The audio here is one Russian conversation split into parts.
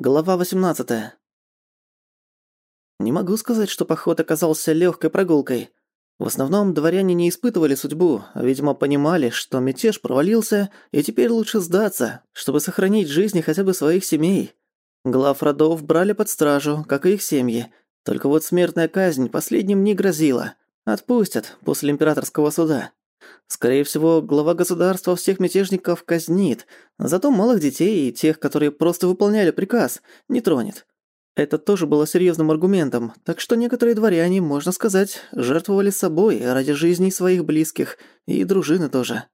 Глава 18. Не могу сказать, что поход оказался легкой прогулкой. В основном дворяне не испытывали судьбу, а, видимо, понимали, что мятеж провалился, и теперь лучше сдаться, чтобы сохранить жизни хотя бы своих семей. Глав родов брали под стражу, как и их семьи. Только вот смертная казнь последним не грозила. Отпустят после императорского суда. Скорее всего, глава государства всех мятежников казнит, зато малых детей и тех, которые просто выполняли приказ, не тронет. Это тоже было серьезным аргументом, так что некоторые дворяне, можно сказать, жертвовали собой ради жизни своих близких, и дружины тоже.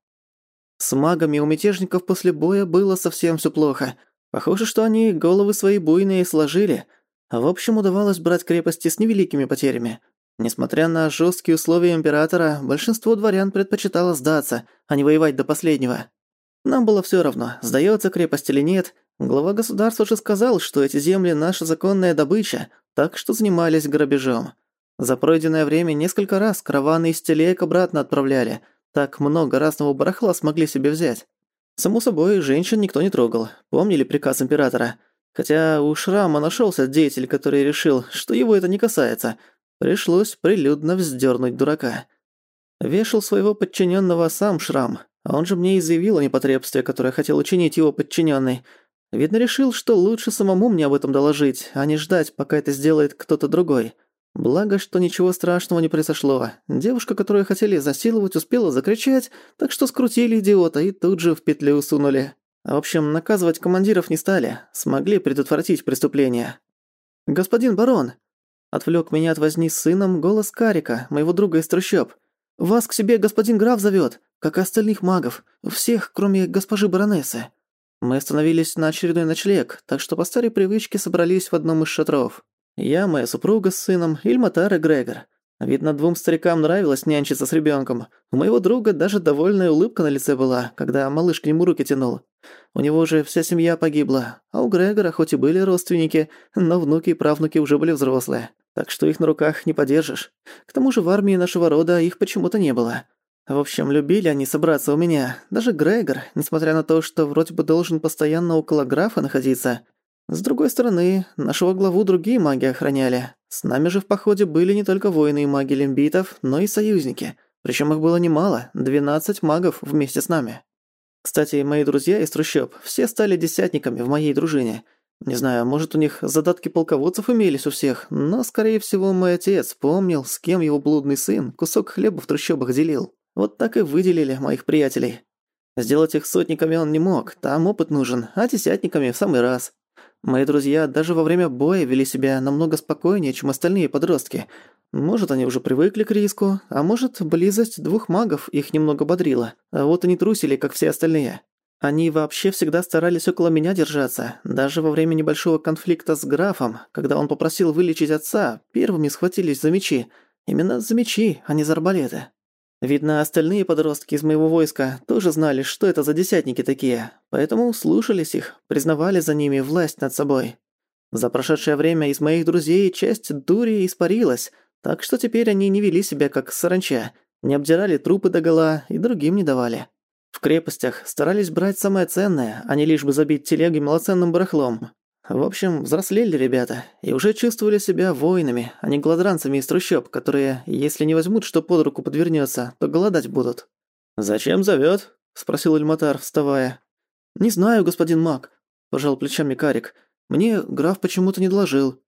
С магами у мятежников после боя было совсем все плохо. Похоже, что они головы свои буйные сложили. В общем, удавалось брать крепости с невеликими потерями – Несмотря на жесткие условия императора, большинство дворян предпочитало сдаться, а не воевать до последнего. Нам было все равно, сдается крепость или нет. Глава государства же сказал, что эти земли – наша законная добыча, так что занимались грабежом. За пройденное время несколько раз караваны из телеек обратно отправляли. Так много разного барахла смогли себе взять. Само собой, женщин никто не трогал, помнили приказ императора. Хотя у Шрама нашелся деятель, который решил, что его это не касается – Пришлось прилюдно вздернуть дурака. Вешал своего подчиненного сам Шрам, а он же мне и заявил о непотребстве, которое хотел учинить его подчиненный. Видно, решил, что лучше самому мне об этом доложить, а не ждать, пока это сделает кто-то другой. Благо, что ничего страшного не произошло. Девушка, которую хотели изнасиловать, успела закричать, так что скрутили идиота и тут же в петлю сунули. В общем, наказывать командиров не стали, смогли предотвратить преступление. «Господин барон!» Отвлёк меня от возни с сыном голос Карика, моего друга из трущоб. «Вас к себе господин граф зовёт, как и остальных магов, всех, кроме госпожи баронессы». Мы остановились на очередной ночлег, так что по старой привычке собрались в одном из шатров. Я, моя супруга с сыном, Ильматар и Грегор. Видно, двум старикам нравилось нянчиться с ребёнком. У моего друга даже довольная улыбка на лице была, когда малыш к нему руки тянул. У него же вся семья погибла, а у Грегора хоть и были родственники, но внуки и правнуки уже были взрослые так что их на руках не подержишь. К тому же в армии нашего рода их почему-то не было. В общем, любили они собраться у меня. Даже Грегор, несмотря на то, что вроде бы должен постоянно около графа находиться. С другой стороны, нашего главу другие маги охраняли. С нами же в походе были не только воины и маги лимбитов, но и союзники. Причем их было немало, 12 магов вместе с нами. Кстати, мои друзья из трущоб все стали десятниками в моей дружине. Не знаю, может, у них задатки полководцев имелись у всех, но, скорее всего, мой отец помнил, с кем его блудный сын кусок хлеба в трущобах делил. Вот так и выделили моих приятелей. Сделать их сотниками он не мог, там опыт нужен, а десятниками в самый раз. Мои друзья даже во время боя вели себя намного спокойнее, чем остальные подростки. Может, они уже привыкли к риску, а может, близость двух магов их немного бодрила. А вот они трусили, как все остальные. Они вообще всегда старались около меня держаться. Даже во время небольшого конфликта с графом, когда он попросил вылечить отца, первыми схватились за мечи. Именно за мечи, а не за арбалеты. Видно, остальные подростки из моего войска тоже знали, что это за десятники такие, поэтому слушались их, признавали за ними власть над собой. За прошедшее время из моих друзей часть дури испарилась, так что теперь они не вели себя как саранча, не обдирали трупы догола и другим не давали. В крепостях старались брать самое ценное, а не лишь бы забить телеги малоценным барахлом. В общем, взрослели ребята и уже чувствовали себя воинами, а не гладранцами из трущоб, которые, если не возьмут, что под руку подвернется, то голодать будут. «Зачем зовет? спросил Эльматар, вставая. «Не знаю, господин маг», – пожал плечами Карик. «Мне граф почему-то не доложил».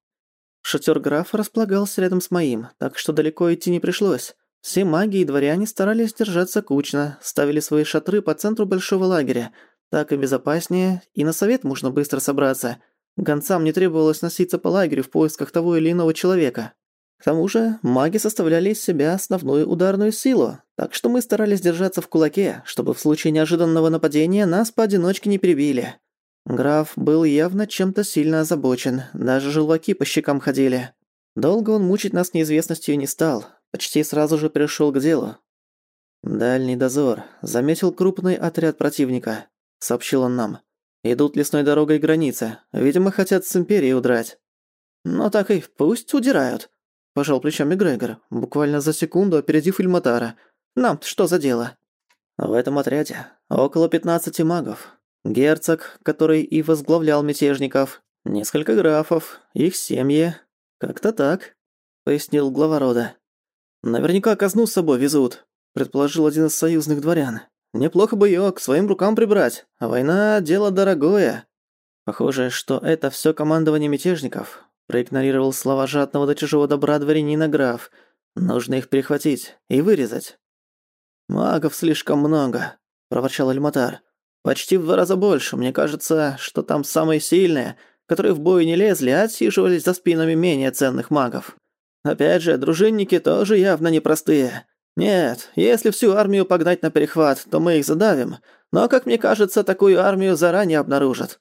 Шатер графа располагался рядом с моим, так что далеко идти не пришлось. Все маги и дворяне старались держаться кучно, ставили свои шатры по центру большого лагеря. Так и безопаснее, и на совет можно быстро собраться. Гонцам не требовалось носиться по лагерю в поисках того или иного человека. К тому же маги составляли из себя основную ударную силу, так что мы старались держаться в кулаке, чтобы в случае неожиданного нападения нас поодиночке не прибили. Граф был явно чем-то сильно озабочен, даже желваки по щекам ходили. Долго он мучить нас неизвестностью не стал, почти сразу же перешёл к делу. «Дальний дозор. Заметил крупный отряд противника», — сообщил он нам. «Идут лесной дорогой границы. Видимо, хотят с Империи удрать». Ну так и пусть удирают», — пожал плечами Грегор, буквально за секунду опередив Ильматара. «Нам-то что за дело?» В этом отряде около 15 магов. Герцог, который и возглавлял мятежников, несколько графов, их семьи. Как-то так, пояснил глава рода. Наверняка казну с собой везут, предположил один из союзных дворян. Неплохо бы её к своим рукам прибрать, а война – дело дорогое. Похоже, что это всё командование мятежников. Проигнорировал слова жадного до чужого добра дворянина граф. Нужно их перехватить и вырезать. «Магов слишком много», – проворчал Альматар. «Почти в два раза больше. Мне кажется, что там самые сильные, которые в бой не лезли, а отсиживались за спинами менее ценных магов». Опять же, дружинники тоже явно непростые. Нет, если всю армию погнать на перехват, то мы их задавим, но, как мне кажется, такую армию заранее обнаружат».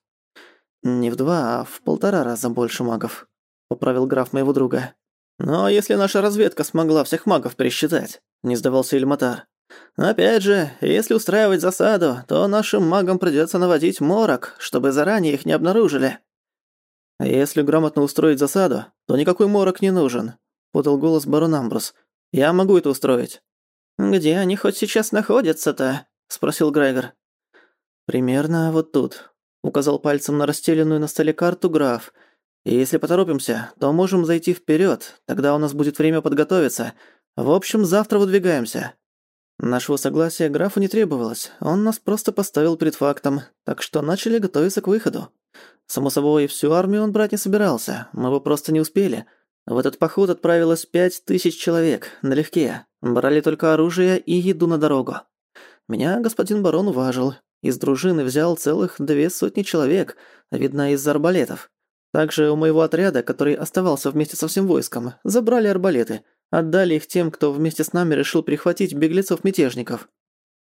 «Не в два, а в полтора раза больше магов», — поправил граф моего друга. «Но если наша разведка смогла всех магов пересчитать», — не сдавался Ильматар. «Опять же, если устраивать засаду, то нашим магам придётся наводить морок, чтобы заранее их не обнаружили». «А «Если грамотно устроить засаду, то никакой морок не нужен подал голос барон Амброс. «Я могу это устроить». «Где они хоть сейчас находятся-то?» – спросил Грегор. «Примерно вот тут», – указал пальцем на расстеленную на столе карту граф. «И если поторопимся, то можем зайти вперед. тогда у нас будет время подготовиться. В общем, завтра выдвигаемся». Нашего согласия графу не требовалось, он нас просто поставил перед фактом, так что начали готовиться к выходу. Само собой, всю армию он брать не собирался, мы бы просто не успели – в этот поход отправилось пять тысяч человек, налегке. Брали только оружие и еду на дорогу. Меня господин барон уважил. Из дружины взял целых две сотни человек, видно, из арбалетов. Также у моего отряда, который оставался вместе со всем войском, забрали арбалеты, отдали их тем, кто вместе с нами решил прихватить беглецов-мятежников.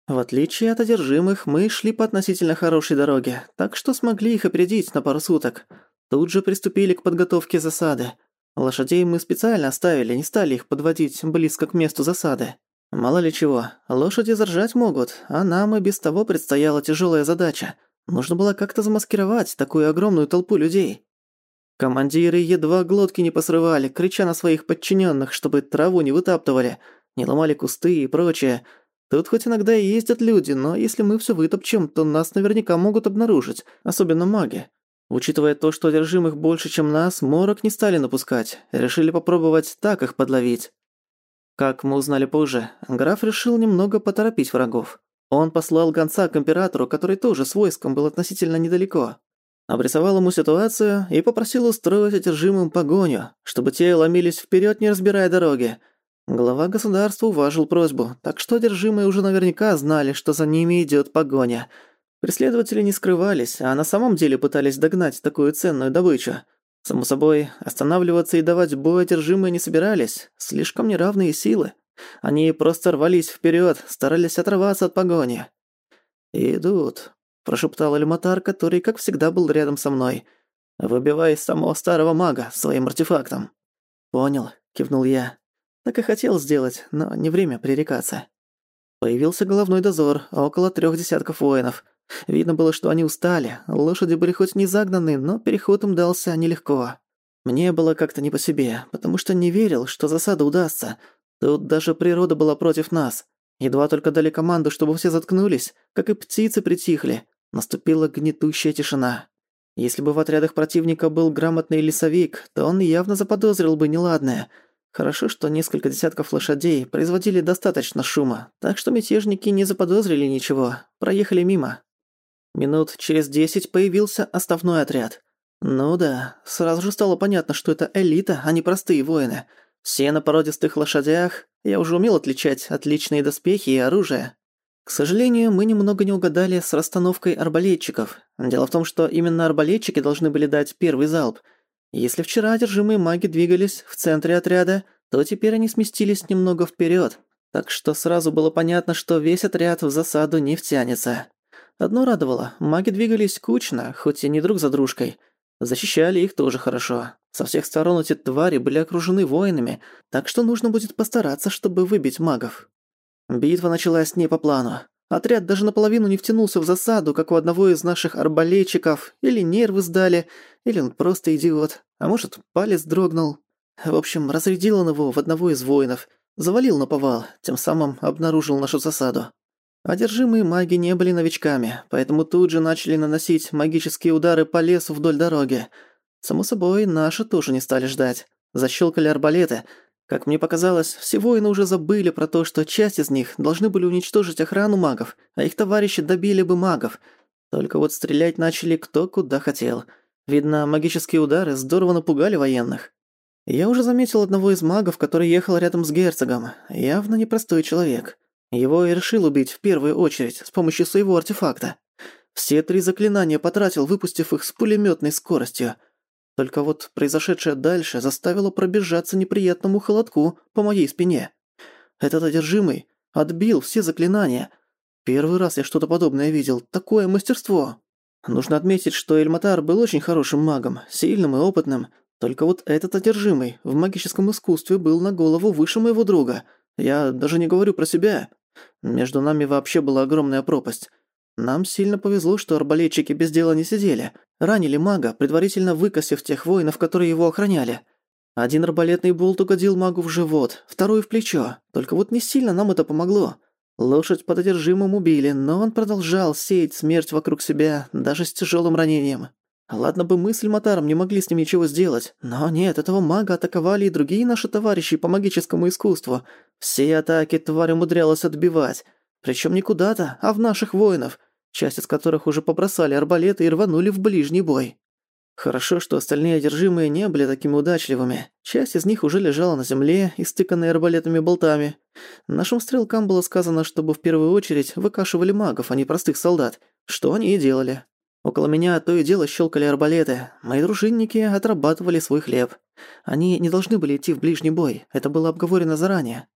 В отличие от одержимых, мы шли по относительно хорошей дороге, так что смогли их опередить на пару суток. Тут же приступили к подготовке засады – Лошадей мы специально оставили, не стали их подводить близко к месту засады. Мало ли чего, лошади заржать могут, а нам и без того предстояла тяжелая задача. Нужно было как-то замаскировать такую огромную толпу людей. Командиры едва глотки не посрывали, крича на своих подчиненных, чтобы траву не вытаптывали, не ломали кусты и прочее. Тут хоть иногда и ездят люди, но если мы все вытопчем, то нас наверняка могут обнаружить, особенно маги. Учитывая то, что одержимых больше, чем нас, морок не стали напускать, решили попробовать так их подловить. Как мы узнали позже, граф решил немного поторопить врагов. Он послал гонца к императору, который тоже с войском был относительно недалеко. Обрисовал ему ситуацию и попросил устроить одержимым погоню, чтобы те ломились вперед, не разбирая дороги. Глава государства уважил просьбу, так что одержимые уже наверняка знали, что за ними идет погоня – Преследователи не скрывались, а на самом деле пытались догнать такую ценную добычу. Само собой, останавливаться и давать бой одержимые не собирались, слишком неравные силы. Они просто рвались вперед, старались оторваться от погони. «Идут», — прошептал Эльматар, который, как всегда, был рядом со мной. выбивая из самого старого мага своим артефактом». «Понял», — кивнул я. «Так и хотел сделать, но не время пререкаться». Появился головной дозор, около трех десятков воинов — Видно было, что они устали. Лошади были хоть не загнаны, но переход им дался нелегко. Мне было как-то не по себе, потому что не верил, что засада удастся. Тут даже природа была против нас. Едва только дали команду, чтобы все заткнулись, как и птицы притихли. Наступила гнетущая тишина. Если бы в отрядах противника был грамотный лесовик, то он явно заподозрил бы неладное. Хорошо, что несколько десятков лошадей производили достаточно шума, так что мятежники не заподозрили ничего, проехали мимо. Минут через десять появился оставной отряд. Ну да, сразу же стало понятно, что это элита, а не простые воины. Все на породистых лошадях, я уже умел отличать отличные доспехи и оружие. К сожалению, мы немного не угадали с расстановкой арбалетчиков. Дело в том, что именно арбалетчики должны были дать первый залп. Если вчера одержимые маги двигались в центре отряда, то теперь они сместились немного вперед, так что сразу было понятно, что весь отряд в засаду не втянется. Одно радовало, маги двигались кучно, хоть и не друг за дружкой. Защищали их тоже хорошо. Со всех сторон эти твари были окружены воинами, так что нужно будет постараться, чтобы выбить магов. Битва началась не по плану. Отряд даже наполовину не втянулся в засаду, как у одного из наших арбалетчиков. Или нервы сдали, или он просто идиот. А может, палец дрогнул. В общем, разрядил он его в одного из воинов. Завалил на повал, тем самым обнаружил нашу засаду. Одержимые маги не были новичками, поэтому тут же начали наносить магические удары по лесу вдоль дороги. Само собой, наши тоже не стали ждать. Защелкали арбалеты. Как мне показалось, все воины уже забыли про то, что часть из них должны были уничтожить охрану магов, а их товарищи добили бы магов. Только вот стрелять начали кто куда хотел. Видно, магические удары здорово напугали военных. Я уже заметил одного из магов, который ехал рядом с герцогом. Явно непростой человек. Его и решил убить в первую очередь с помощью своего артефакта. Все три заклинания потратил, выпустив их с пулеметной скоростью. Только вот произошедшее дальше заставило пробежаться неприятному холодку по моей спине. Этот одержимый отбил все заклинания. Первый раз я что-то подобное видел. Такое мастерство. Нужно отметить, что Эльматар был очень хорошим магом, сильным и опытным. Только вот этот одержимый в магическом искусстве был на голову выше моего друга — я даже не говорю про себя. Между нами вообще была огромная пропасть. Нам сильно повезло, что арбалетчики без дела не сидели. Ранили мага, предварительно выкосив тех воинов, которые его охраняли. Один арбалетный болт угодил магу в живот, второй в плечо. Только вот не сильно нам это помогло. Лошадь под одержимым убили, но он продолжал сеять смерть вокруг себя, даже с тяжелым ранением. Ладно бы мы с Эльматаром не могли с ним ничего сделать, но нет, этого мага атаковали и другие наши товарищи по магическому искусству. Все атаки тварь умудрялась отбивать. Причем не куда-то, а в наших воинов, часть из которых уже побросали арбалеты и рванули в ближний бой. Хорошо, что остальные одержимые не были такими удачливыми. Часть из них уже лежала на земле, истыканная арбалетными болтами. Нашим стрелкам было сказано, чтобы в первую очередь выкашивали магов, а не простых солдат, что они и делали. Около меня то и дело щелкали арбалеты. Мои дружинники отрабатывали свой хлеб. Они не должны были идти в ближний бой, это было обговорено заранее.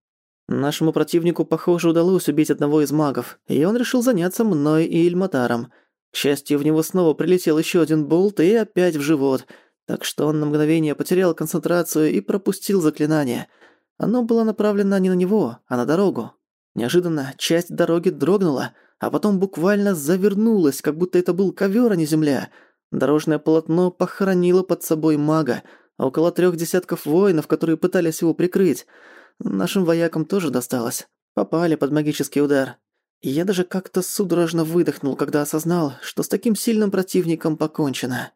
Нашему противнику, похоже, удалось убить одного из магов, и он решил заняться мной и Ильматаром. К счастью, в него снова прилетел еще один болт и опять в живот, так что он на мгновение потерял концентрацию и пропустил заклинание. Оно было направлено не на него, а на дорогу. Неожиданно часть дороги дрогнула — а потом буквально завернулась, как будто это был ковер, а не земля. Дорожное полотно похоронило под собой мага, а около трех десятков воинов, которые пытались его прикрыть. Нашим воякам тоже досталось. Попали под магический удар. Я даже как-то судорожно выдохнул, когда осознал, что с таким сильным противником покончено.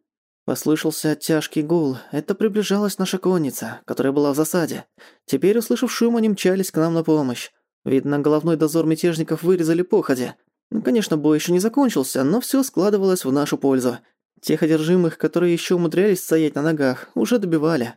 Послышался тяжкий гул. Это приближалась наша конница, которая была в засаде. Теперь, услышав шум, они мчались к нам на помощь. Видно, головной дозор мятежников вырезали походе. Ну, конечно, бой еще не закончился, но все складывалось в нашу пользу. Тех одержимых, которые еще умудрялись стоять на ногах, уже добивали.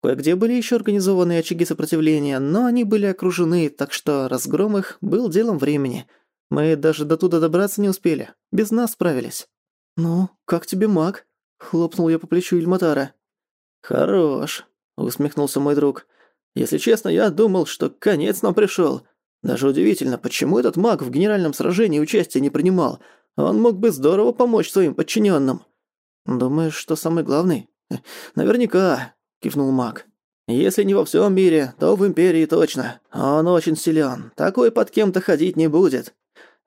Кое-где были еще организованные очаги сопротивления, но они были окружены, так что разгром их был делом времени. Мы даже до туда добраться не успели. Без нас справились. «Ну, как тебе, маг?» — хлопнул я по плечу Ильматара. «Хорош», — усмехнулся мой друг. «Если честно, я думал, что конец нам пришел. Даже удивительно, почему этот маг в генеральном сражении участия не принимал. Он мог бы здорово помочь своим подчиненным. «Думаешь, что самый главный?» «Наверняка», — кивнул маг. «Если не во всем мире, то в Империи точно. Он очень силен. Такой под кем-то ходить не будет.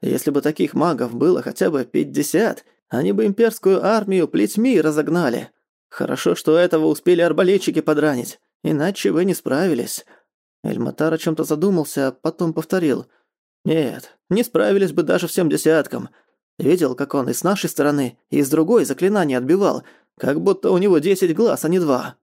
Если бы таких магов было хотя бы 50, они бы имперскую армию плетьми разогнали. Хорошо, что этого успели арбалетчики подранить, иначе вы не справились. Эльматар о чем-то задумался, а потом повторил. «Нет, не справились бы даже всем десяткам. Видел, как он и с нашей стороны, и с другой заклинание отбивал, как будто у него десять глаз, а не два».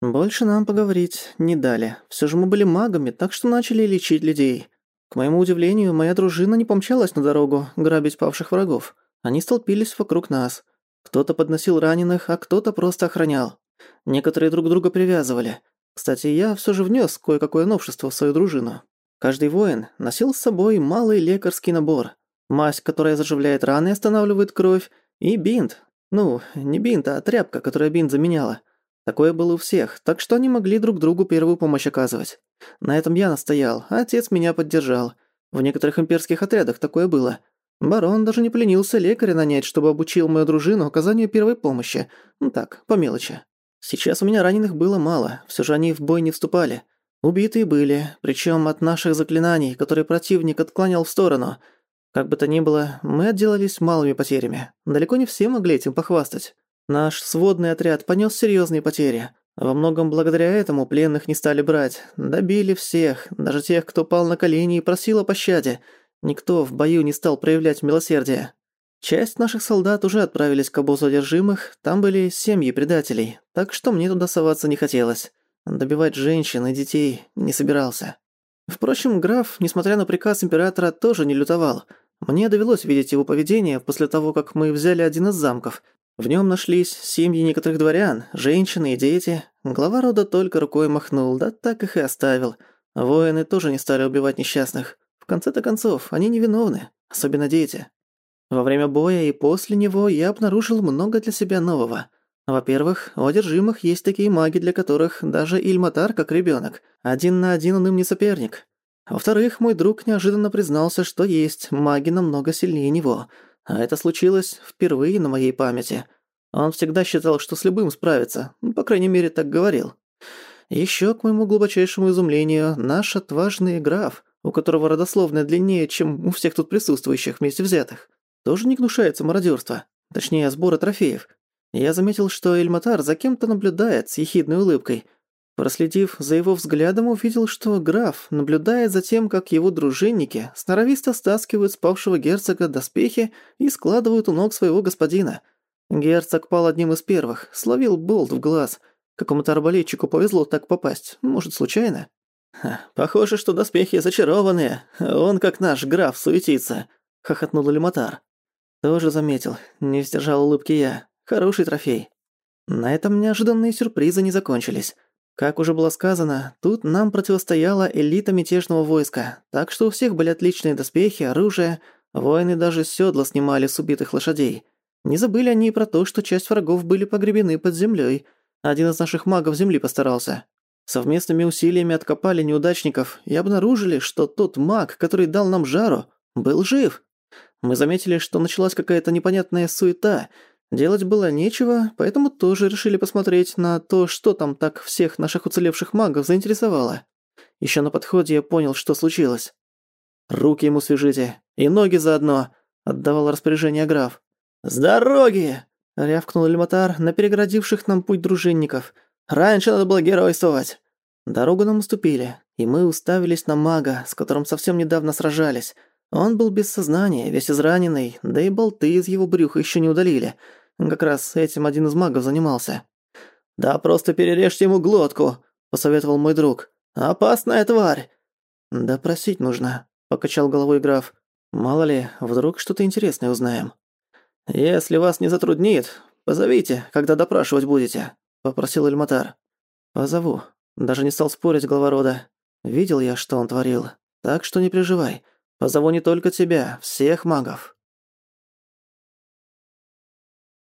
Больше нам поговорить не дали. Все же мы были магами, так что начали лечить людей. К моему удивлению, моя дружина не помчалась на дорогу грабить павших врагов. Они столпились вокруг нас. Кто-то подносил раненых, а кто-то просто охранял. Некоторые друг друга привязывали. Кстати, я все же внес кое-какое новшество в свою дружину. Каждый воин носил с собой малый лекарский набор, мазь, которая заживляет раны и останавливает кровь, и бинт. Ну, не бинт, а тряпка, которая бинт заменяла. Такое было у всех, так что они могли друг другу первую помощь оказывать. На этом я настоял, а отец меня поддержал. В некоторых имперских отрядах такое было. Барон даже не пленился лекаря нанять, чтобы обучил мою дружину оказанию первой помощи. Ну так, по мелочи. Сейчас у меня раненых было мало, все же они в бой не вступали. Убитые были, причем от наших заклинаний, которые противник отклонял в сторону. Как бы то ни было, мы отделались малыми потерями. Далеко не все могли этим похвастать. Наш сводный отряд понес серьезные потери. Во многом благодаря этому пленных не стали брать. Добили всех, даже тех, кто пал на колени и просил о пощаде. Никто в бою не стал проявлять милосердие. Часть наших солдат уже отправились к обозу одержимых, там были семьи предателей, так что мне туда соваться не хотелось. Добивать женщин и детей не собирался. Впрочем, граф, несмотря на приказ императора, тоже не лютовал. Мне довелось видеть его поведение после того, как мы взяли один из замков. В нем нашлись семьи некоторых дворян, женщины и дети. Глава рода только рукой махнул, да так их и оставил. Воины тоже не стали убивать несчастных. В конце-то концов, они невиновны, особенно дети. Во время боя и после него я обнаружил много для себя нового. Во-первых, у одержимых есть такие маги, для которых даже Ильматар как ребёнок. Один на один он им не соперник. Во-вторых, мой друг неожиданно признался, что есть маги намного сильнее него. А это случилось впервые на моей памяти. Он всегда считал, что с любым справится. По крайней мере, так говорил. Ещё, к моему глубочайшему изумлению, наш отважный граф, у которого родословная длиннее, чем у всех тут присутствующих вместе взятых тоже не гнушается мародерства, точнее, сбора трофеев. Я заметил, что Эльматар за кем-то наблюдает с ехидной улыбкой. Проследив за его взглядом, увидел, что граф наблюдает за тем, как его дружинники сноровисто стаскивают спавшего герцога доспехи и складывают у ног своего господина. Герцог пал одним из первых, словил болт в глаз. Какому-то арбалетчику повезло так попасть, может, случайно? Ха, «Похоже, что доспехи зачарованные, а он как наш граф суетится», — хохотнул Эльматар. Тоже заметил, не сдержал улыбки я. Хороший трофей. На этом неожиданные сюрпризы не закончились. Как уже было сказано, тут нам противостояла элита мятежного войска, так что у всех были отличные доспехи, оружие, воины даже седла снимали с убитых лошадей. Не забыли они и про то, что часть врагов были погребены под землей. Один из наших магов земли постарался. Совместными усилиями откопали неудачников и обнаружили, что тот маг, который дал нам жару, был жив. Мы заметили, что началась какая-то непонятная суета. Делать было нечего, поэтому тоже решили посмотреть на то, что там так всех наших уцелевших магов заинтересовало. Еще на подходе я понял, что случилось. «Руки ему свяжите, и ноги заодно», — отдавал распоряжение граф. «С дороги!» — рявкнул Эльматар на переградивших нам путь дружинников. «Раньше надо было геройствовать!» Дорогу нам уступили, и мы уставились на мага, с которым совсем недавно сражались — он был без сознания, весь израненный, да и болты из его брюха еще не удалили. Как раз этим один из магов занимался. «Да просто перережьте ему глотку», — посоветовал мой друг. «Опасная тварь!» «Да просить нужно», — покачал головой граф. «Мало ли, вдруг что-то интересное узнаем». «Если вас не затруднит, позовите, когда допрашивать будете», — попросил Эльматар. «Позову». Даже не стал спорить глава рода. Видел я, что он творил. Так что не переживай. Позову не только тебя, всех магов.